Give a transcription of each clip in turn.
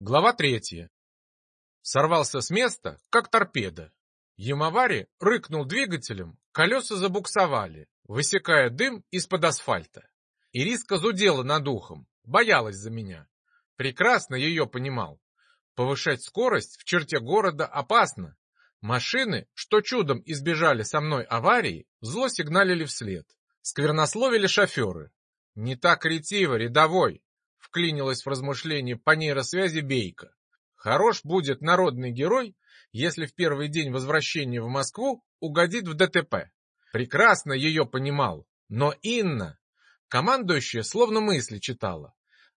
Глава третья. Сорвался с места, как торпеда. Ямавари рыкнул двигателем, колеса забуксовали, высекая дым из-под асфальта. Ириска зудела над ухом, боялась за меня. Прекрасно ее понимал. Повышать скорость в черте города опасно. Машины, что чудом избежали со мной аварии, зло сигналили вслед. Сквернословили шоферы. «Не так ретиво, рядовой!» Вклинилась в размышление по нейросвязи Бейка. Хорош будет народный герой, если в первый день возвращения в Москву угодит в ДТП. Прекрасно ее понимал, но Инна, командующая, словно мысли читала.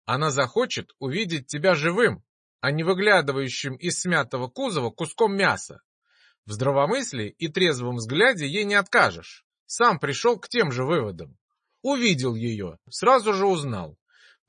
Она захочет увидеть тебя живым, а не выглядывающим из смятого кузова куском мяса. В здравомыслии и трезвом взгляде ей не откажешь. Сам пришел к тем же выводам. Увидел ее, сразу же узнал.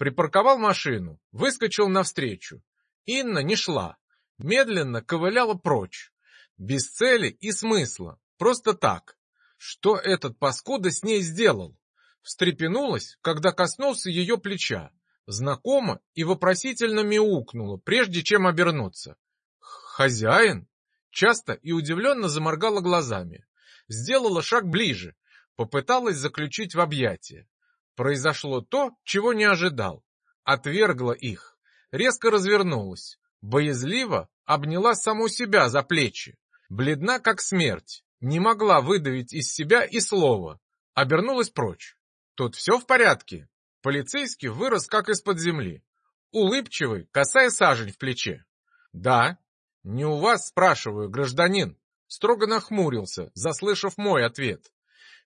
Припарковал машину, выскочил навстречу. Инна не шла, медленно ковыляла прочь. Без цели и смысла, просто так. Что этот паскуда с ней сделал? Встрепенулась, когда коснулся ее плеча. Знакомо и вопросительно мяукнула, прежде чем обернуться. «Хозяин?» Часто и удивленно заморгала глазами. Сделала шаг ближе, попыталась заключить в объятия. Произошло то, чего не ожидал. Отвергла их, резко развернулась, боязливо обняла саму себя за плечи. Бледна, как смерть, не могла выдавить из себя и слова. Обернулась прочь. Тут все в порядке. Полицейский вырос, как из-под земли. Улыбчивый, касая сажень в плече. Да. Не у вас, спрашиваю, гражданин. Строго нахмурился, заслышав мой ответ.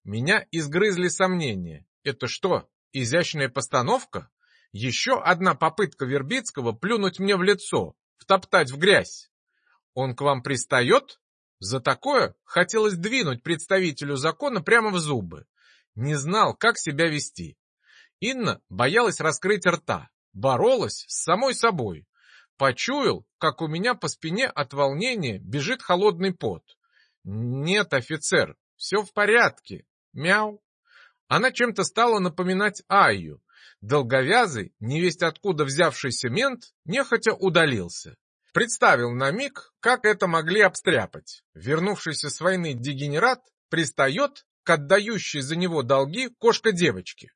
Меня изгрызли сомнения. Это что, изящная постановка? Еще одна попытка Вербицкого плюнуть мне в лицо, втоптать в грязь. Он к вам пристает? За такое хотелось двинуть представителю закона прямо в зубы. Не знал, как себя вести. Инна боялась раскрыть рта, боролась с самой собой. Почуял, как у меня по спине от волнения бежит холодный пот. Нет, офицер, все в порядке. Мяу. Она чем-то стала напоминать Айю. Долговязый, невесть откуда взявшийся мент, нехотя удалился. Представил на миг, как это могли обстряпать. Вернувшийся с войны дегенерат пристает к отдающей за него долги кошка-девочки.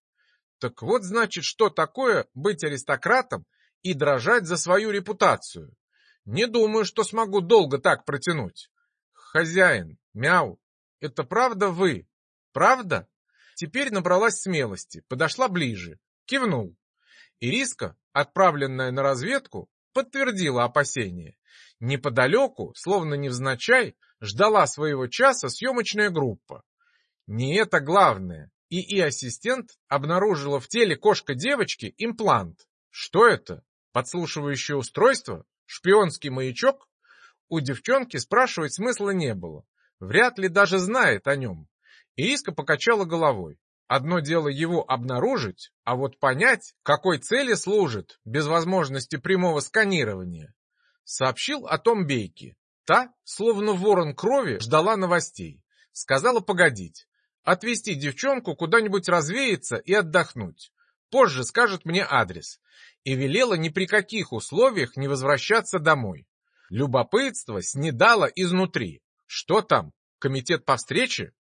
Так вот, значит, что такое быть аристократом и дрожать за свою репутацию. Не думаю, что смогу долго так протянуть. Хозяин, мяу, это правда вы? Правда? Теперь набралась смелости, подошла ближе, кивнул. Ириска, отправленная на разведку, подтвердила опасения. Неподалеку, словно невзначай, ждала своего часа съемочная группа. Не это главное. ИИ-ассистент обнаружила в теле кошка-девочки имплант. Что это? Подслушивающее устройство? Шпионский маячок? У девчонки спрашивать смысла не было. Вряд ли даже знает о нем. Ириска покачала головой. Одно дело его обнаружить, а вот понять, какой цели служит, без возможности прямого сканирования. Сообщил о том Бейке. Та, словно ворон крови, ждала новостей. Сказала погодить. Отвезти девчонку куда-нибудь развеяться и отдохнуть. Позже скажет мне адрес. И велела ни при каких условиях не возвращаться домой. Любопытство снедало изнутри. Что там? Комитет по встрече?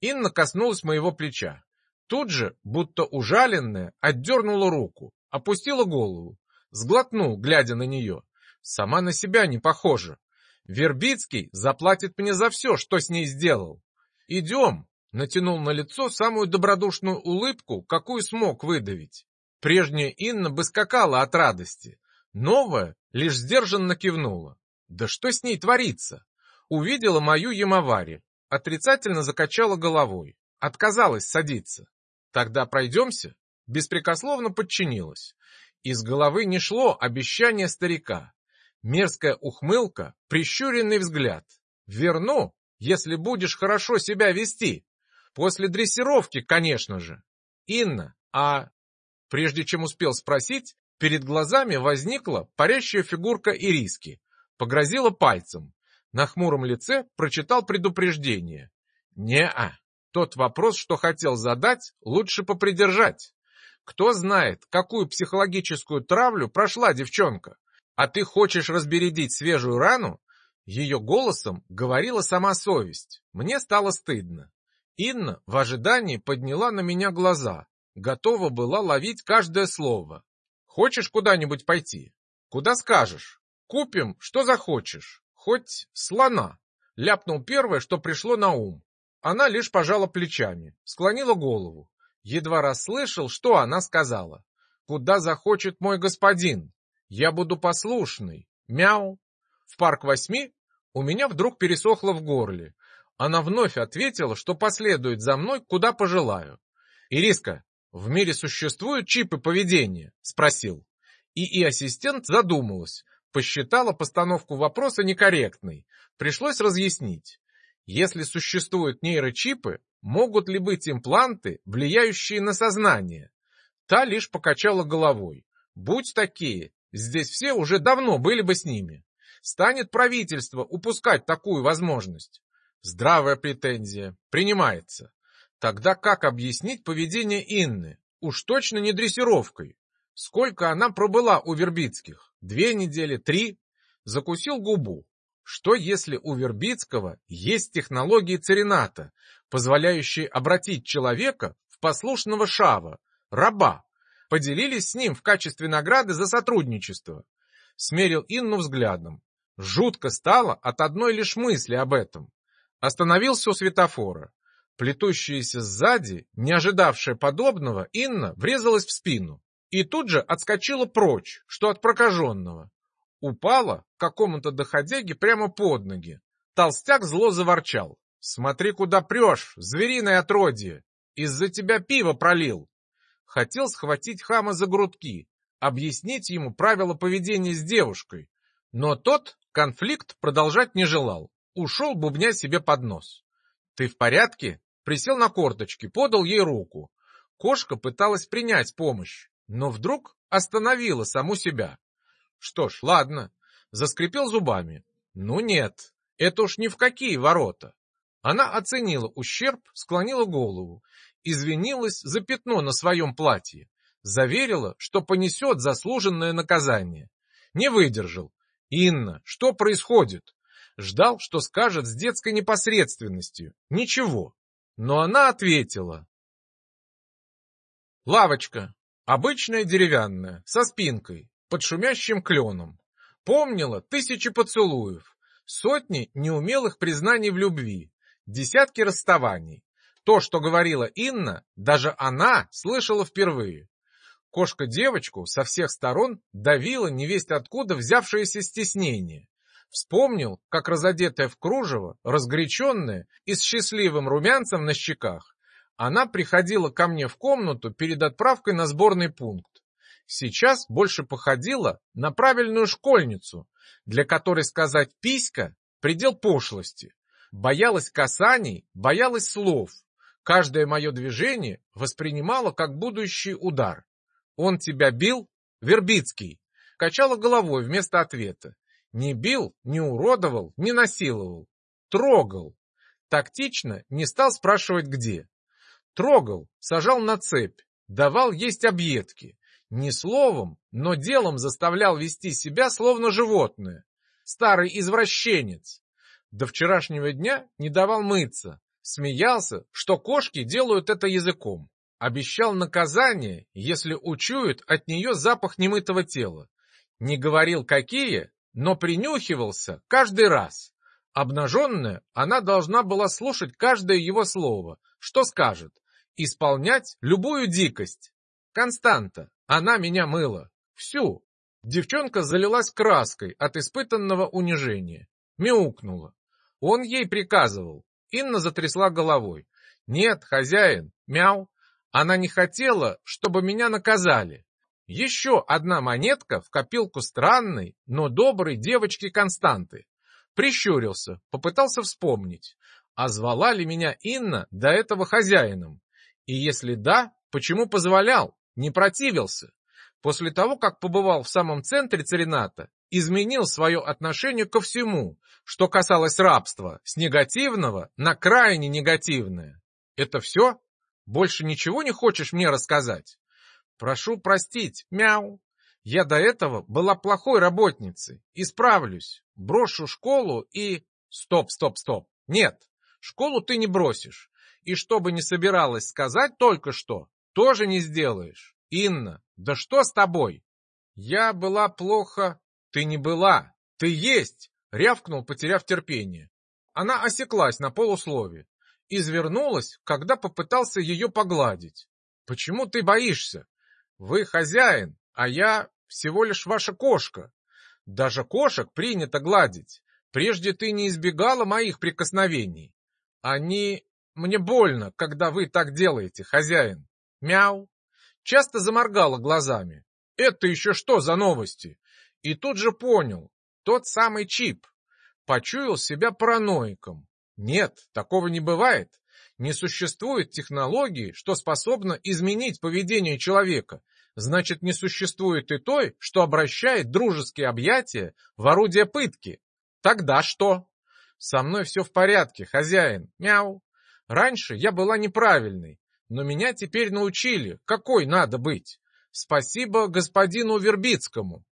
Инна коснулась моего плеча. Тут же, будто ужаленная, отдернула руку, опустила голову, сглотнул, глядя на нее. Сама на себя не похожа. Вербицкий заплатит мне за все, что с ней сделал. Идем, натянул на лицо самую добродушную улыбку, какую смог выдавить. Прежняя Инна бы скакала от радости. Новая лишь сдержанно кивнула. Да что с ней творится? Увидела мою Ямавари, Отрицательно закачала головой, отказалась садиться. Тогда пройдемся? Беспрекословно подчинилась. Из головы не шло обещание старика. Мерзкая ухмылка, прищуренный взгляд. Верну, если будешь хорошо себя вести. После дрессировки, конечно же. Инна, а... Прежде чем успел спросить, перед глазами возникла парящая фигурка Ириски. Погрозила пальцем. На хмуром лице прочитал предупреждение. Не-а. Тот вопрос, что хотел задать, лучше попридержать. Кто знает, какую психологическую травлю прошла девчонка. А ты хочешь разбередить свежую рану? Ее голосом говорила сама совесть. Мне стало стыдно. Инна в ожидании подняла на меня глаза, готова была ловить каждое слово. Хочешь куда-нибудь пойти? Куда скажешь? Купим, что захочешь. Хоть слона. Ляпнул первое, что пришло на ум. Она лишь пожала плечами, склонила голову. Едва расслышал, что она сказала. «Куда захочет мой господин? Я буду послушный. Мяу!» В парк восьми у меня вдруг пересохло в горле. Она вновь ответила, что последует за мной, куда пожелаю. «Ириска, в мире существуют чипы поведения?» — спросил. И и ассистент задумалась, посчитала постановку вопроса некорректной. Пришлось разъяснить. Если существуют нейрочипы, могут ли быть импланты, влияющие на сознание? Та лишь покачала головой. Будь такие, здесь все уже давно были бы с ними. Станет правительство упускать такую возможность? Здравая претензия. Принимается. Тогда как объяснить поведение Инны? Уж точно не дрессировкой. Сколько она пробыла у Вербицких? Две недели, три? Закусил губу. Что если у Вербицкого есть технологии Церината, позволяющие обратить человека в послушного шава, раба? Поделились с ним в качестве награды за сотрудничество. Смерил Инну взглядом. Жутко стало от одной лишь мысли об этом. Остановился у светофора. Плетущаяся сзади, не ожидавшая подобного, Инна врезалась в спину и тут же отскочила прочь, что от прокаженного. Упала какому-то доходяге прямо под ноги. Толстяк зло заворчал. «Смотри, куда прешь, звериное отродье! Из-за тебя пиво пролил!» Хотел схватить хама за грудки, объяснить ему правила поведения с девушкой. Но тот конфликт продолжать не желал. Ушел, бубня себе под нос. «Ты в порядке?» Присел на корточки, подал ей руку. Кошка пыталась принять помощь, но вдруг остановила саму себя. Что ж, ладно. Заскрипел зубами. Ну нет, это уж ни в какие ворота. Она оценила ущерб, склонила голову, извинилась за пятно на своем платье, заверила, что понесет заслуженное наказание. Не выдержал. «Инна, что происходит?» Ждал, что скажет с детской непосредственностью. Ничего. Но она ответила. Лавочка. Обычная деревянная, со спинкой под шумящим кленом. Помнила тысячи поцелуев, сотни неумелых признаний в любви, десятки расставаний. То, что говорила Инна, даже она слышала впервые. Кошка-девочку со всех сторон давила невесть откуда взявшееся стеснение. Вспомнил, как разодетая в кружево, разгоряченная и с счастливым румянцем на щеках, она приходила ко мне в комнату перед отправкой на сборный пункт сейчас больше походила на правильную школьницу, для которой сказать «писька» — предел пошлости. Боялась касаний, боялась слов. Каждое мое движение воспринимала как будущий удар. «Он тебя бил?» «Вербицкий». Качала головой вместо ответа. Не бил, не уродовал, не насиловал. Трогал. Тактично не стал спрашивать где. Трогал, сажал на цепь, давал есть объедки, не словом, но делом заставлял вести себя словно животное. Старый извращенец. До вчерашнего дня не давал мыться. Смеялся, что кошки делают это языком. Обещал наказание, если учуют от нее запах немытого тела. Не говорил какие, но принюхивался каждый раз. Обнаженная, она должна была слушать каждое его слово, что скажет, исполнять любую дикость. Константа. Она меня мыла. Всю. Девчонка залилась краской от испытанного унижения. Мяукнула. Он ей приказывал. Инна затрясла головой. Нет, хозяин, мяу. Она не хотела, чтобы меня наказали. Еще одна монетка в копилку странной, но доброй девочки Константы. Прищурился, попытался вспомнить. А звала ли меня Инна до этого хозяином? И если да, почему позволял? не противился. После того, как побывал в самом центре Церината, изменил свое отношение ко всему, что касалось рабства, с негативного на крайне негативное. Это все? Больше ничего не хочешь мне рассказать? Прошу простить, мяу. Я до этого была плохой работницей. Исправлюсь. Брошу школу и... Стоп, стоп, стоп. Нет, школу ты не бросишь. И что бы ни собиралась сказать только что, тоже не сделаешь. Инна, да что с тобой? Я была плохо... Ты не была. Ты есть, рявкнул, потеряв терпение. Она осеклась на полуслове. Извернулась, когда попытался ее погладить. Почему ты боишься? Вы хозяин, а я всего лишь ваша кошка. Даже кошек принято гладить. Прежде ты не избегала моих прикосновений. Они... Мне больно, когда вы так делаете, хозяин. Мяу. Часто заморгала глазами. Это еще что за новости? И тут же понял. Тот самый чип. Почуял себя параноиком. Нет, такого не бывает. Не существует технологии, что способна изменить поведение человека. Значит, не существует и той, что обращает дружеские объятия в орудие пытки. Тогда что? Со мной все в порядке, хозяин. Мяу. Раньше я была неправильной, но меня теперь научили, какой надо быть. Спасибо господину Вербицкому.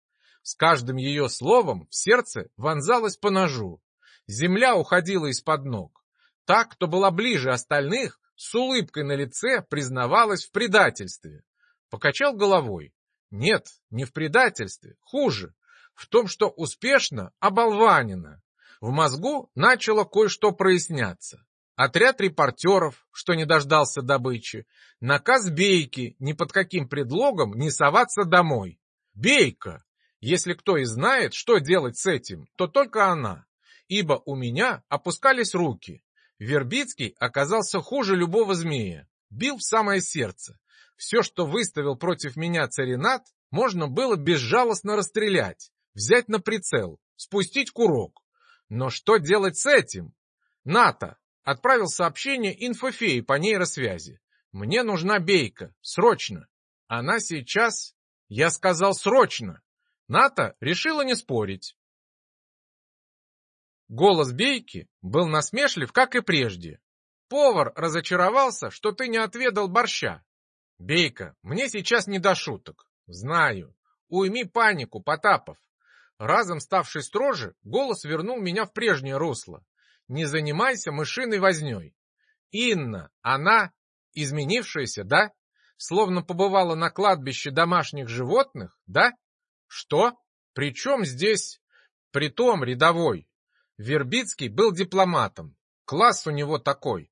С каждым ее словом в сердце вонзалось по ножу. Земля уходила из-под ног. Та, кто была ближе остальных, с улыбкой на лице признавалась в предательстве. Покачал головой. Нет, не в предательстве, хуже. В том, что успешно оболванено. В мозгу начало кое-что проясняться. Отряд репортеров, что не дождался добычи, наказ Бейки ни под каким предлогом не соваться домой. Бейка! Если кто и знает, что делать с этим, то только она. Ибо у меня опускались руки. Вербицкий оказался хуже любого змея. Бил в самое сердце. Все, что выставил против меня царинат, можно было безжалостно расстрелять, взять на прицел, спустить курок. Но что делать с этим? НАТО отправил сообщение инфофеи по нейросвязи. Мне нужна бейка, срочно. Она сейчас... Я сказал срочно. НАТО решила не спорить. Голос Бейки был насмешлив, как и прежде. Повар разочаровался, что ты не отведал борща. Бейка, мне сейчас не до шуток. Знаю. Уйми панику, Потапов. Разом ставший строже, голос вернул меня в прежнее русло. Не занимайся мышиной возней. Инна, она изменившаяся, да? Словно побывала на кладбище домашних животных, да? Что? Причем здесь... Притом рядовой. Вербицкий был дипломатом. Класс у него такой.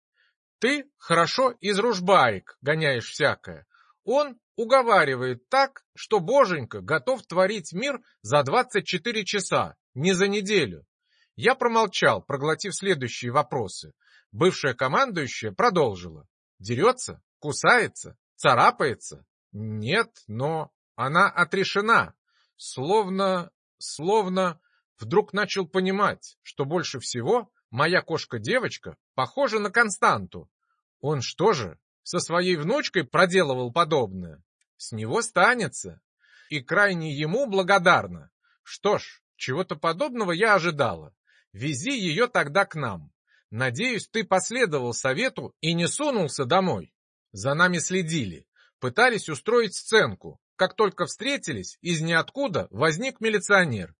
Ты хорошо из ружбаек гоняешь всякое. Он уговаривает так, что Боженька готов творить мир за 24 часа, не за неделю. Я промолчал, проглотив следующие вопросы. Бывшая командующая продолжила. Дерется? Кусается? Царапается? Нет, но она отрешена. Словно... словно... Вдруг начал понимать, что больше всего моя кошка-девочка похожа на Константу. Он что же, со своей внучкой проделывал подобное? С него станется. И крайне ему благодарна. Что ж, чего-то подобного я ожидала. Вези ее тогда к нам. Надеюсь, ты последовал совету и не сунулся домой. За нами следили. Пытались устроить сценку. Как только встретились, из ниоткуда возник милиционер.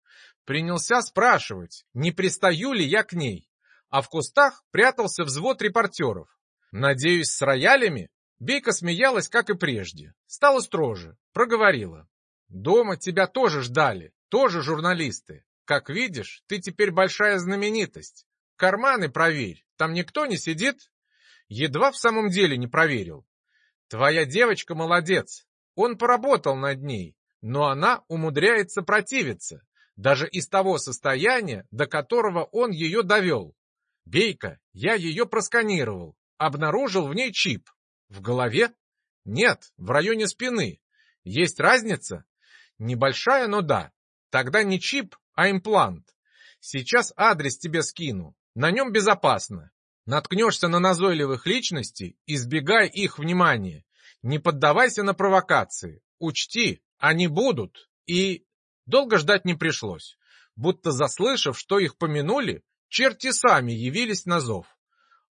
Принялся спрашивать, не пристаю ли я к ней. А в кустах прятался взвод репортеров. Надеюсь, с роялями? Бейка смеялась, как и прежде. Стала строже, проговорила. Дома тебя тоже ждали, тоже журналисты. Как видишь, ты теперь большая знаменитость. Карманы проверь, там никто не сидит? Едва в самом деле не проверил. Твоя девочка молодец. Он поработал над ней, но она умудряется противиться даже из того состояния, до которого он ее довел. Бейка, я ее просканировал, обнаружил в ней чип. В голове? Нет, в районе спины. Есть разница? Небольшая, но да. Тогда не чип, а имплант. Сейчас адрес тебе скину. На нем безопасно. Наткнешься на назойливых личностей, избегай их внимания. Не поддавайся на провокации. Учти, они будут. И Долго ждать не пришлось. Будто заслышав, что их помянули, черти сами явились на зов.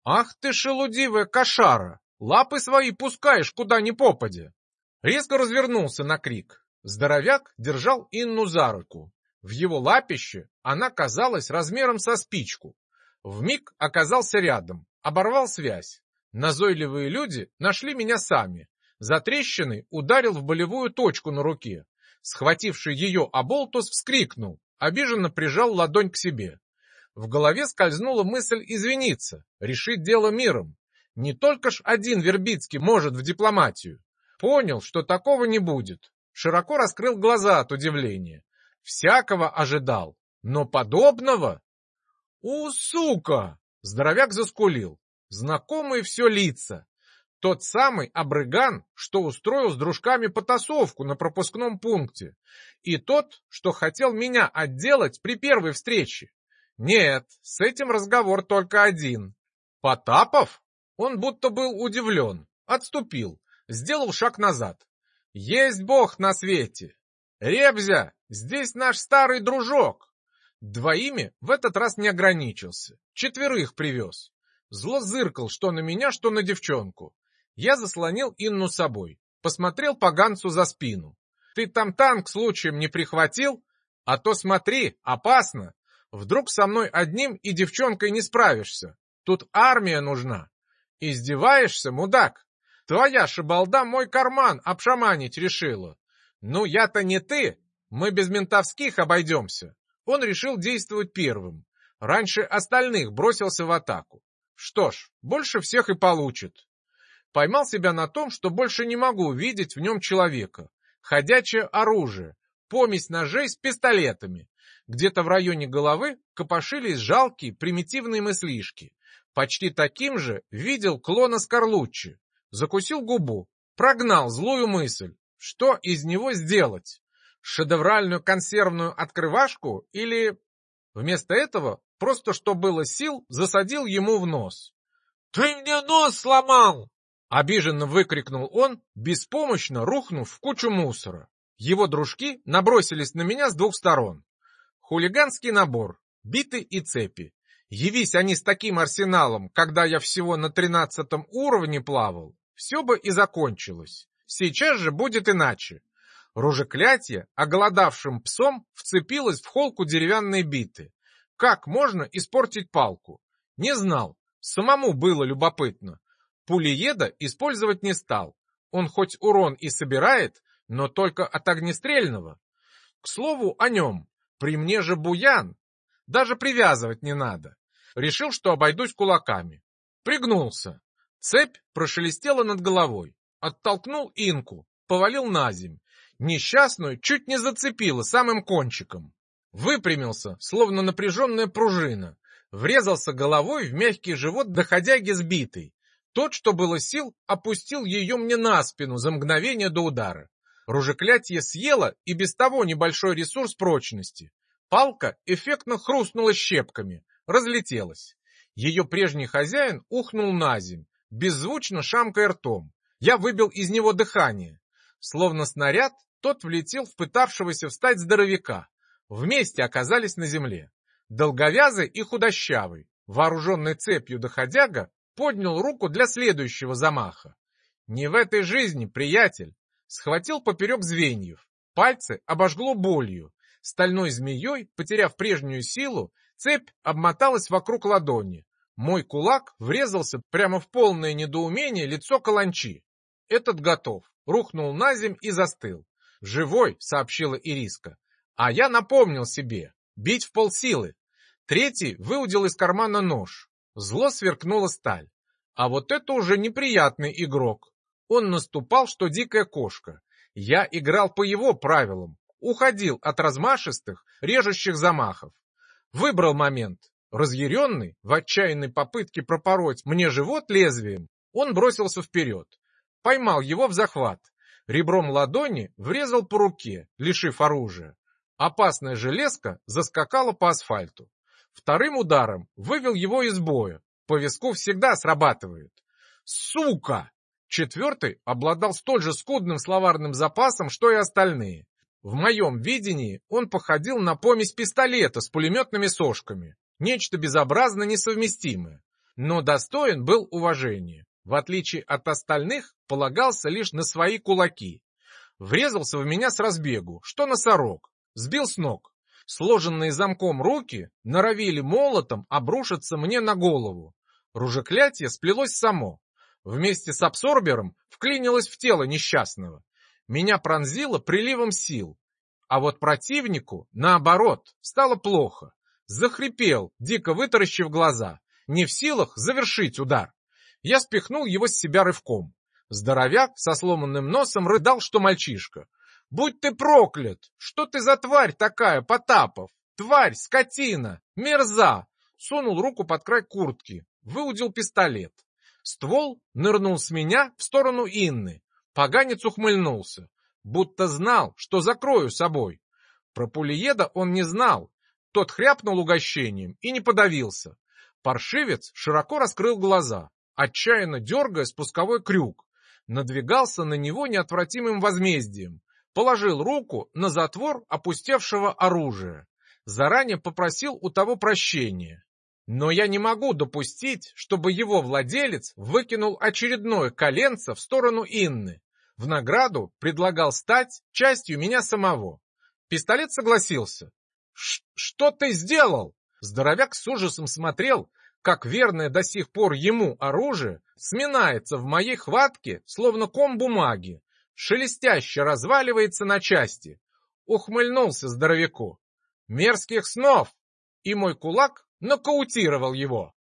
«Ах ты, шелудивая кошара! Лапы свои пускаешь, куда ни попадя!» Резко развернулся на крик. Здоровяк держал Инну за руку. В его лапище она казалась размером со спичку. Вмиг оказался рядом, оборвал связь. Назойливые люди нашли меня сами. За трещиной ударил в болевую точку на руке. Схвативший ее оболтус вскрикнул, обиженно прижал ладонь к себе. В голове скользнула мысль извиниться, решить дело миром. Не только ж один Вербицкий может в дипломатию. Понял, что такого не будет. Широко раскрыл глаза от удивления. Всякого ожидал, но подобного... «У, сука!» — здоровяк заскулил. Знакомые все лица. Тот самый Абрыган, что устроил с дружками потасовку на пропускном пункте. И тот, что хотел меня отделать при первой встрече. Нет, с этим разговор только один. Потапов? Он будто был удивлен, отступил, сделал шаг назад. Есть Бог на свете. Ребзя, здесь наш старый дружок. Двоими в этот раз не ограничился, четверых привез. Зло зыркал, что на меня, что на девчонку. Я заслонил Инну собой, посмотрел поганцу за спину. Ты там танк случаем не прихватил? А то смотри, опасно. Вдруг со мной одним и девчонкой не справишься. Тут армия нужна. Издеваешься, мудак? Твоя шибалда мой карман обшаманить решила. Ну, я-то не ты. Мы без ментовских обойдемся. Он решил действовать первым. Раньше остальных бросился в атаку. Что ж, больше всех и получит. Поймал себя на том, что больше не могу видеть в нем человека. Ходячее оружие, помесь ножей с пистолетами. Где-то в районе головы копошились жалкие примитивные мыслишки. Почти таким же видел клона Скорлуччи. Закусил губу, прогнал злую мысль. Что из него сделать? Шедевральную консервную открывашку или... Вместо этого, просто что было сил, засадил ему в нос. «Ты мне нос сломал!» Обиженно выкрикнул он, беспомощно рухнув в кучу мусора. Его дружки набросились на меня с двух сторон. Хулиганский набор, биты и цепи. Явись они с таким арсеналом, когда я всего на тринадцатом уровне плавал, все бы и закончилось. Сейчас же будет иначе. Ружеклятие, оголодавшим псом, вцепилось в холку деревянной биты. Как можно испортить палку? Не знал. Самому было любопытно. Пулееда использовать не стал. Он хоть урон и собирает, но только от огнестрельного. К слову о нем. При мне же буян. Даже привязывать не надо. Решил, что обойдусь кулаками. Пригнулся. Цепь прошелестела над головой. Оттолкнул инку, повалил на земь. Несчастную чуть не зацепило самым кончиком. Выпрямился, словно напряженная пружина. Врезался головой в мягкий живот доходяги сбитый. Тот, что было сил, опустил ее мне на спину за мгновение до удара. Ружеклятие съело и без того небольшой ресурс прочности. Палка эффектно хрустнула щепками, разлетелась. Ее прежний хозяин ухнул на земь, беззвучно шамкая ртом. Я выбил из него дыхание. Словно снаряд, тот влетел в пытавшегося встать здоровяка. Вместе оказались на земле. Долговязый и худощавый, вооруженный цепью доходяга, поднял руку для следующего замаха. Не в этой жизни, приятель. Схватил поперек звеньев. Пальцы обожгло болью. Стальной змеей, потеряв прежнюю силу, цепь обмоталась вокруг ладони. Мой кулак врезался прямо в полное недоумение лицо каланчи. Этот готов. Рухнул на земь и застыл. «Живой», — сообщила Ириска. А я напомнил себе. Бить в полсилы. Третий выудил из кармана нож. Зло сверкнула сталь. А вот это уже неприятный игрок. Он наступал, что дикая кошка. Я играл по его правилам, уходил от размашистых, режущих замахов. Выбрал момент. Разъяренный, в отчаянной попытке пропороть мне живот лезвием, он бросился вперед. Поймал его в захват. Ребром ладони врезал по руке, лишив оружия. Опасная железка заскакала по асфальту. Вторым ударом вывел его из боя. По виску всегда срабатывает. Сука! Четвертый обладал столь же скудным словарным запасом, что и остальные. В моем видении он походил на помесь пистолета с пулеметными сошками. Нечто безобразно несовместимое. Но достоин был уважения. В отличие от остальных, полагался лишь на свои кулаки. Врезался в меня с разбегу, что носорог. Сбил с ног. Сложенные замком руки норовили молотом обрушиться мне на голову. Ружеклятие сплелось само. Вместе с абсорбером вклинилось в тело несчастного. Меня пронзило приливом сил. А вот противнику, наоборот, стало плохо. Захрипел, дико вытаращив глаза, не в силах завершить удар. Я спихнул его с себя рывком. Здоровяк со сломанным носом рыдал, что мальчишка. «Будь ты проклят! Что ты за тварь такая, Потапов? Тварь, скотина, мерза!» Сунул руку под край куртки, выудил пистолет. Ствол нырнул с меня в сторону Инны. Поганец ухмыльнулся, будто знал, что закрою собой. Про пулееда он не знал. Тот хряпнул угощением и не подавился. Паршивец широко раскрыл глаза, отчаянно дергая спусковой крюк. Надвигался на него неотвратимым возмездием. Положил руку на затвор опустевшего оружия. Заранее попросил у того прощения. Но я не могу допустить, чтобы его владелец выкинул очередное коленце в сторону Инны. В награду предлагал стать частью меня самого. Пистолет согласился. «Что ты сделал?» Здоровяк с ужасом смотрел, как верное до сих пор ему оружие сминается в моей хватке, словно ком бумаги, шелестяще разваливается на части. Ухмыльнулся здоровяку. «Мерзких снов!» И мой кулак нокаутировал его.